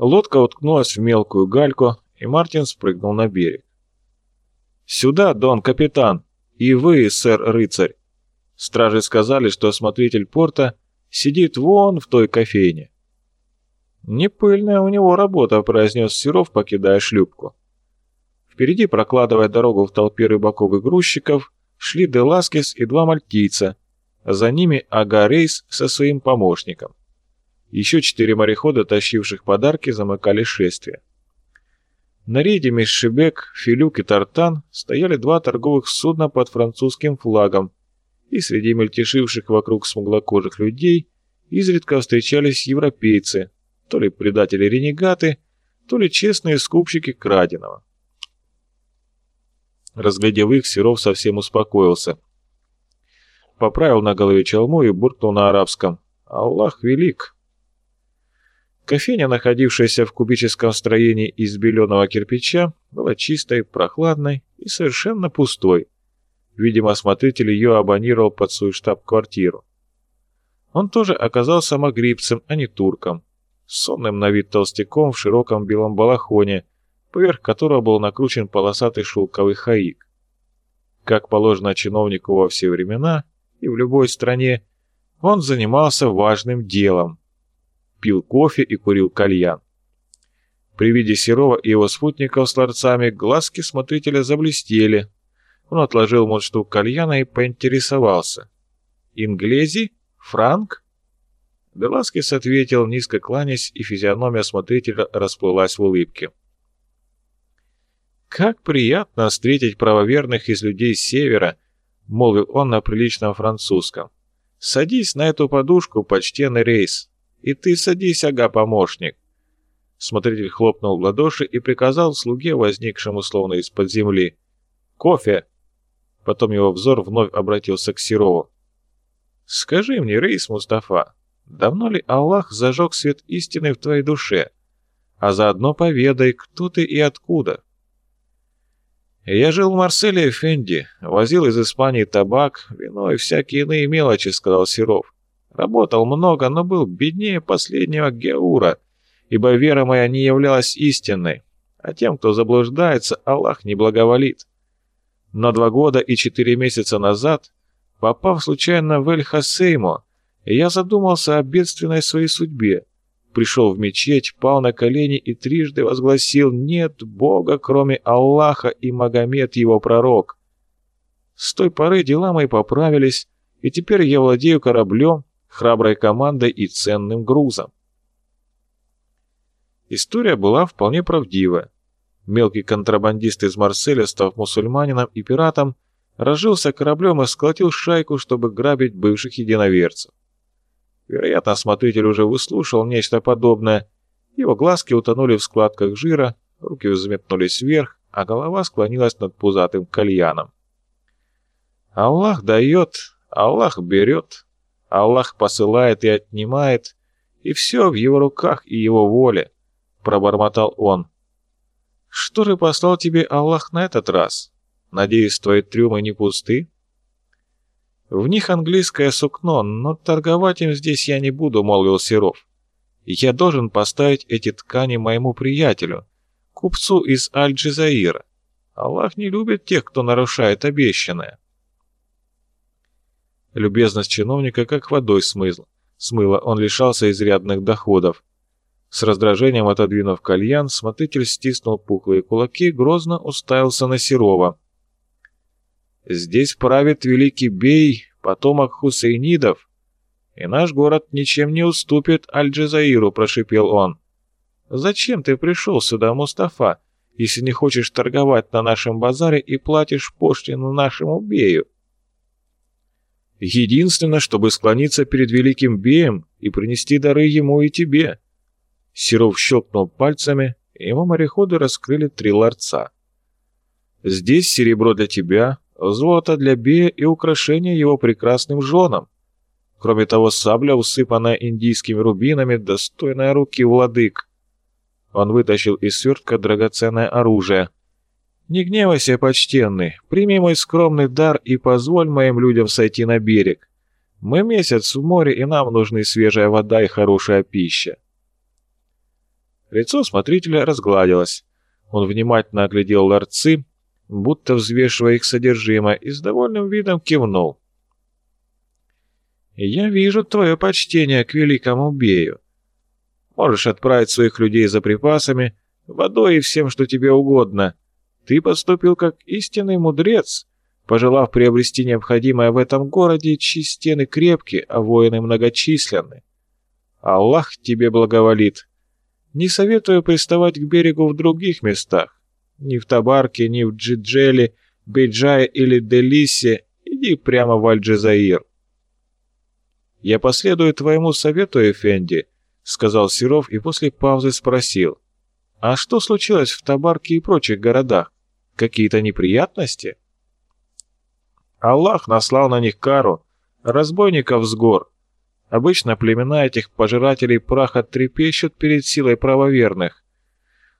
Лодка уткнулась в мелкую гальку, и Мартин спрыгнул на берег. «Сюда, Дон, капитан! И вы, сэр-рыцарь!» Стражи сказали, что смотритель порта сидит вон в той кофейне. «Не пыльная у него работа», — произнес Серов, покидая шлюпку. Впереди, прокладывая дорогу в толпе рыбаков и грузчиков, шли Деласкес и два мальтийца, за ними Ага Рейс со своим помощником. Еще четыре морехода, тащивших подарки, замыкали шествие. На рейде Мешебек, Филюк и Тартан стояли два торговых судна под французским флагом, и среди мельтешивших вокруг смуглокожих людей изредка встречались европейцы, то ли предатели-ренегаты, то ли честные скупщики краденого. Разглядев их, Серов совсем успокоился. Поправил на голове чалму и буркнул на арабском «Аллах велик!». Кофейня, находившаяся в кубическом строении из беленого кирпича, была чистой, прохладной и совершенно пустой. Видимо, смотритель ее абонировал под свою штаб-квартиру. Он тоже оказался магрибцем, а не турком. Сонным на вид толстяком в широком белом балахоне, поверх которого был накручен полосатый шелковый хаик. Как положено чиновнику во все времена и в любой стране, он занимался важным делом пил кофе и курил кальян. При виде Серова и его спутников с ларцами глазки смотрителя заблестели. Он отложил мундштук кальяна и поинтересовался. «Инглези? Франк?» Деласкис ответил, низко кланясь, и физиономия смотрителя расплылась в улыбке. «Как приятно встретить правоверных из людей севера», — молвил он на приличном французском. «Садись на эту подушку, почтенный рейс. «И ты садись, ага, помощник!» Смотритель хлопнул в ладоши и приказал слуге, возникшему словно из-под земли. «Кофе!» Потом его взор вновь обратился к Серову. «Скажи мне, Рейс Мустафа, давно ли Аллах зажег свет истины в твоей душе? А заодно поведай, кто ты и откуда?» «Я жил в Марселе, Эфенди, возил из Испании табак, вино и всякие иные мелочи», — сказал Серов. Работал много, но был беднее последнего Геура, ибо вера моя не являлась истинной, а тем, кто заблуждается, Аллах не благоволит. Но два года и четыре месяца назад, попав случайно в Эль-Хасеймо, я задумался о бедственной своей судьбе, пришел в мечеть, пал на колени и трижды возгласил «Нет Бога, кроме Аллаха и Магомед, его пророк». С той поры дела мои поправились, и теперь я владею кораблем, храброй командой и ценным грузом. История была вполне правдива. Мелкий контрабандист из Марселя, став мусульманином и пиратом, разжился кораблем и сколотил шайку, чтобы грабить бывших единоверцев. Вероятно, смотритель уже выслушал нечто подобное. Его глазки утонули в складках жира, руки взметнулись вверх, а голова склонилась над пузатым кальяном. «Аллах дает, Аллах берет», Аллах посылает и отнимает, и все в его руках и его воле», — пробормотал он. «Что же послал тебе Аллах на этот раз? Надеюсь, твои трюмы не пусты?» «В них английское сукно, но торговать им здесь я не буду», — молвил Серов. «Я должен поставить эти ткани моему приятелю, купцу из Аль-Джизаира. Аллах не любит тех, кто нарушает обещанное». Любезность чиновника как водой смызла. Смыло, он лишался изрядных доходов. С раздражением отодвинув кальян, смотритель стиснул пухлые кулаки, грозно уставился на Серова. «Здесь правит великий бей, потомок хусейнидов, и наш город ничем не уступит Аль-Джазаиру», — прошипел он. «Зачем ты пришел сюда, Мустафа, если не хочешь торговать на нашем базаре и платишь пошлину нашему бею?» Единственно, чтобы склониться перед великим Беем и принести дары ему и тебе». Серов щелкнул пальцами, и его мореходы раскрыли три ларца. «Здесь серебро для тебя, золото для Бея и украшение его прекрасным женам. Кроме того, сабля, усыпанная индийскими рубинами, достойная руки владык». Он вытащил из свертка драгоценное оружие – «Не гневайся, почтенный, прими мой скромный дар и позволь моим людям сойти на берег. Мы месяц в море, и нам нужны свежая вода и хорошая пища». Лицо смотрителя разгладилось. Он внимательно оглядел ларцы, будто взвешивая их содержимое, и с довольным видом кивнул. «Я вижу твое почтение к великому Бею. Можешь отправить своих людей за припасами, водой и всем, что тебе угодно. Ты поступил как истинный мудрец, пожелав приобрести необходимое в этом городе, чьи стены крепкие, а воины многочисленны. Аллах тебе благоволит. Не советую приставать к берегу в других местах. Ни в Табарке, ни в Джиджеле, Бейджае или Делисе. Иди прямо в Аль-Джазаир. «Я последую твоему совету, Эфенди», — сказал Серов и после паузы спросил. «А что случилось в Табарке и прочих городах? Какие-то неприятности?» Аллах наслал на них кару, разбойников с гор. Обычно племена этих пожирателей праха трепещут перед силой правоверных.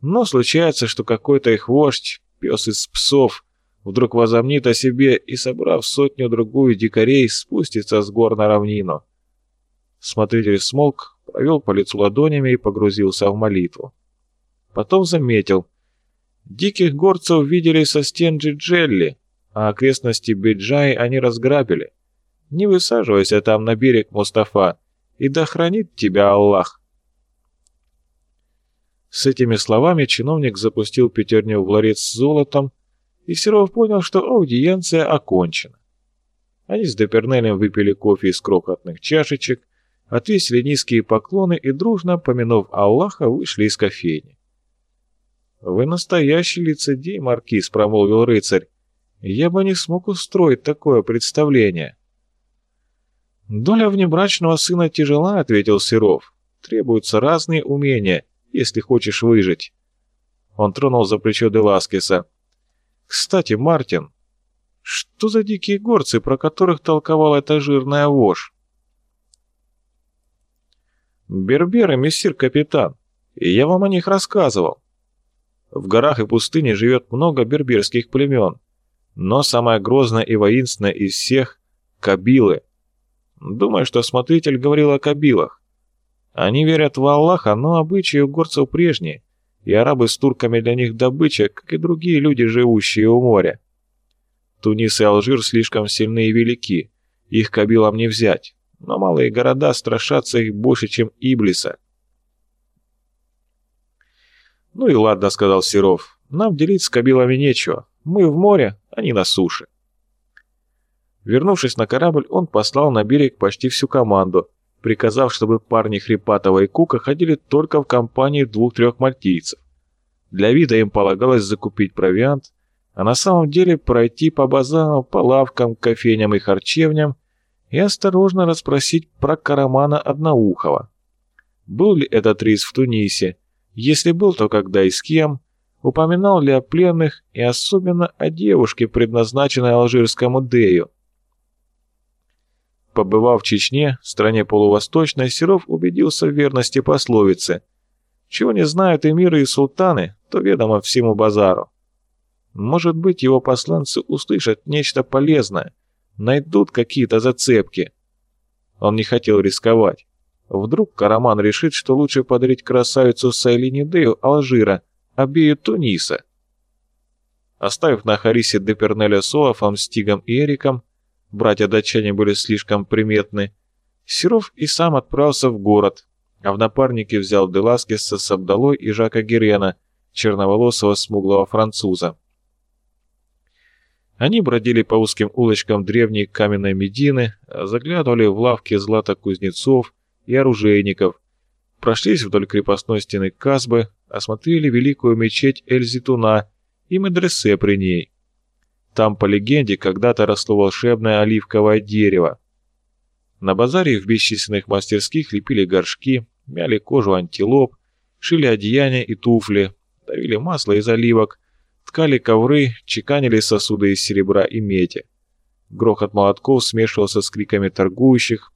Но случается, что какой-то их вождь, пес из псов, вдруг возомнит о себе и, собрав сотню-другую дикарей, спустится с гор на равнину. Смотритель смолк, провел по лицу ладонями и погрузился в молитву. Потом заметил. Диких горцев видели со стен Джиджелли, а окрестности Биджаи они разграбили. Не высаживайся там на берег, Мустафа, и да хранит тебя Аллах. С этими словами чиновник запустил пятерню в ларец с золотом, и Серов понял, что аудиенция окончена. Они с Депернелем выпили кофе из крохотных чашечек, отвесили низкие поклоны и, дружно, помянув Аллаха, вышли из кофейни. «Вы настоящий лицедей, Маркиз», — промолвил рыцарь. «Я бы не смог устроить такое представление». «Доля внебрачного сына тяжела», — ответил Серов. «Требуются разные умения, если хочешь выжить». Он тронул за плечо Деласкеса. «Кстати, Мартин, что за дикие горцы, про которых толковала эта жирная вошь?» «Берберы, мессир капитан, я вам о них рассказывал. В горах и пустыне живет много берберских племен, но самое грозное и воинственное из всех — Кабилы. Думаю, что смотритель говорил о Кабилах. Они верят в Аллаха, но обычаи у горцев прежние, и арабы с турками для них добыча, как и другие люди, живущие у моря. Тунис и Алжир слишком сильны и велики, их Кабилам не взять, но малые города страшатся их больше, чем Иблиса. «Ну и ладно», — сказал Серов, — «нам делить с Кабилами нечего, мы в море, они на суше». Вернувшись на корабль, он послал на берег почти всю команду, приказав, чтобы парни Хрипатова и Кука ходили только в компании двух-трех мальтийцев. Для вида им полагалось закупить провиант, а на самом деле пройти по базарам, по лавкам, кофейням и харчевням и осторожно расспросить про Карамана Одноухова. Был ли этот рейс в Тунисе? Если был, то когда и с кем? Упоминал ли о пленных и особенно о девушке, предназначенной алжирскому Дею? Побывав в Чечне, стране полувосточной, Серов убедился в верности пословицы «Чего не знают эмиры и султаны, то ведомо всему базару». Может быть, его посланцы услышат нечто полезное, найдут какие-то зацепки. Он не хотел рисковать. Вдруг Караман решит, что лучше подарить красавицу Сайлинидею Алжира, обею Туниса. Оставив на Харисе Депернеля с Олафом, Стигом и Эриком, братья-датчане были слишком приметны, Серов и сам отправился в город, а в напарнике взял Деласкеса с Абдалой и Жака Герена, черноволосого смуглого француза. Они бродили по узким улочкам древней каменной Медины, заглядывали в лавки златокузнецов и оружейников, прошлись вдоль крепостной стены Казбы, осмотрели великую мечеть Эльзитуна и медресе при ней. Там, по легенде, когда-то росло волшебное оливковое дерево. На базаре в бесчисленных мастерских лепили горшки, мяли кожу антилоп, шили одеяния и туфли, давили масло из оливок, ткали ковры, чеканили сосуды из серебра и меди. Грохот молотков смешивался с криками торгующих,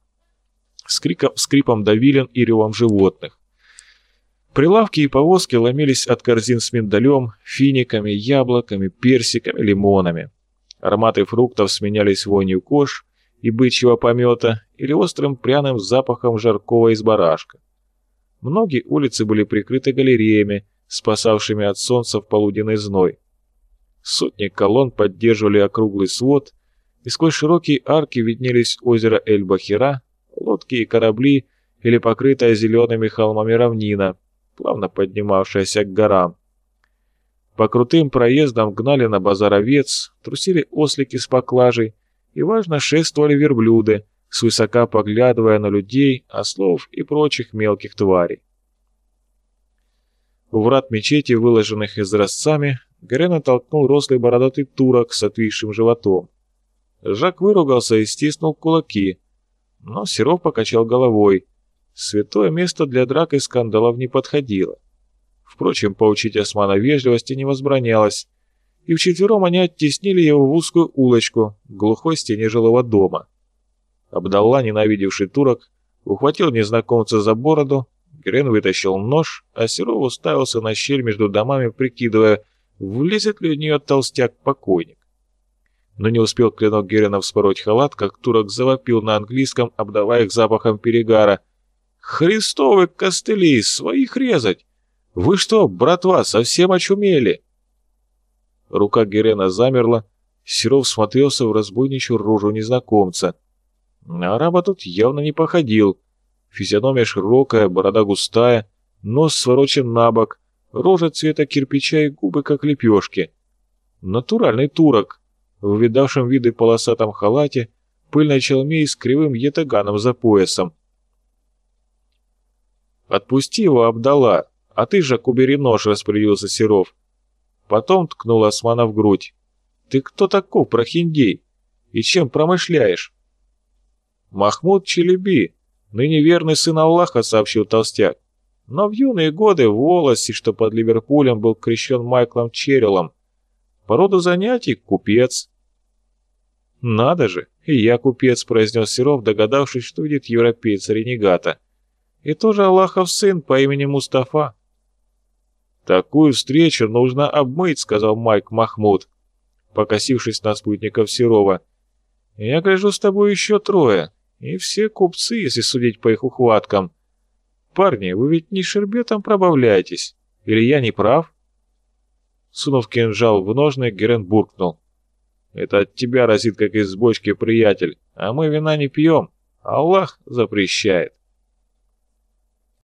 с криком, скрипом давилин и ревом животных. Прилавки и повозки ломились от корзин с миндалем, финиками, яблоками, персиками, лимонами. Ароматы фруктов сменялись вонью кож и бычьего помета или острым пряным запахом жаркого из барашка. Многие улицы были прикрыты галереями, спасавшими от солнца в полуденный зной. Сотни колонн поддерживали округлый свод, и сквозь широкие арки виднелись озеро Эль-Бахира, лодки и корабли или покрытая зелеными холмами равнина, плавно поднимавшаяся к горам. По крутым проездам гнали на базар овец, трусили ослики с поклажей и, важно, шествовали верблюды, свысока поглядывая на людей, ослов и прочих мелких тварей. У врат мечети, выложенных изразцами, Гарена толкнул рослый бородатый турок с отвисшим животом. Жак выругался и стиснул кулаки, но Серов покачал головой. Святое место для драк и скандалов не подходило. Впрочем, поучить османа вежливости не возбранялось, и вчетвером они оттеснили его в узкую улочку, глухой стене жилого дома. Абдалла, ненавидевший турок, ухватил незнакомца за бороду, Грен вытащил нож, а Серов уставился на щель между домами, прикидывая, влезет ли в нее толстяк-покойник. Но не успел клинок Герена вспороть халат, как турок завопил на английском, обдавая их запахом перегара. «Христовы костыли! Своих резать! Вы что, братва, совсем очумели?» Рука Герена замерла, Серов смотрелся в разбойничью рожу незнакомца. На араба тут явно не походил. Физиономия широкая, борода густая, нос сворочен на бок, рожа цвета кирпича и губы как лепешки. Натуральный турок, в видавшем виды полосатом халате, пыльной челме и с кривым етаганом за поясом. «Отпусти его, Абдала, а ты же убери нож», — распорядился Серов. Потом ткнул Османа в грудь. «Ты кто таков, прохиндей? И чем промышляешь?» «Махмуд Челеби, ныне верный сын Аллаха», — сообщил толстяк. Но в юные годы в Волосе, что под Ливерпулем, был крещен Майклом Черриллом. По роду занятий — купец. «Надо же, и я купец», — произнес Серов, догадавшись, что видит европейца-ренегата. «И тоже Аллахов сын по имени Мустафа». «Такую встречу нужно обмыть», — сказал Майк Махмуд, покосившись на спутников Серова. «Я гляжу, с тобой еще трое, и все купцы, если судить по их ухваткам». «Парни, вы ведь не шербетом пробавляетесь? Или я не прав?» Сунув кинжал в ножны, Герен буркнул. «Это от тебя разит, как из бочки, приятель, а мы вина не пьем. Аллах запрещает».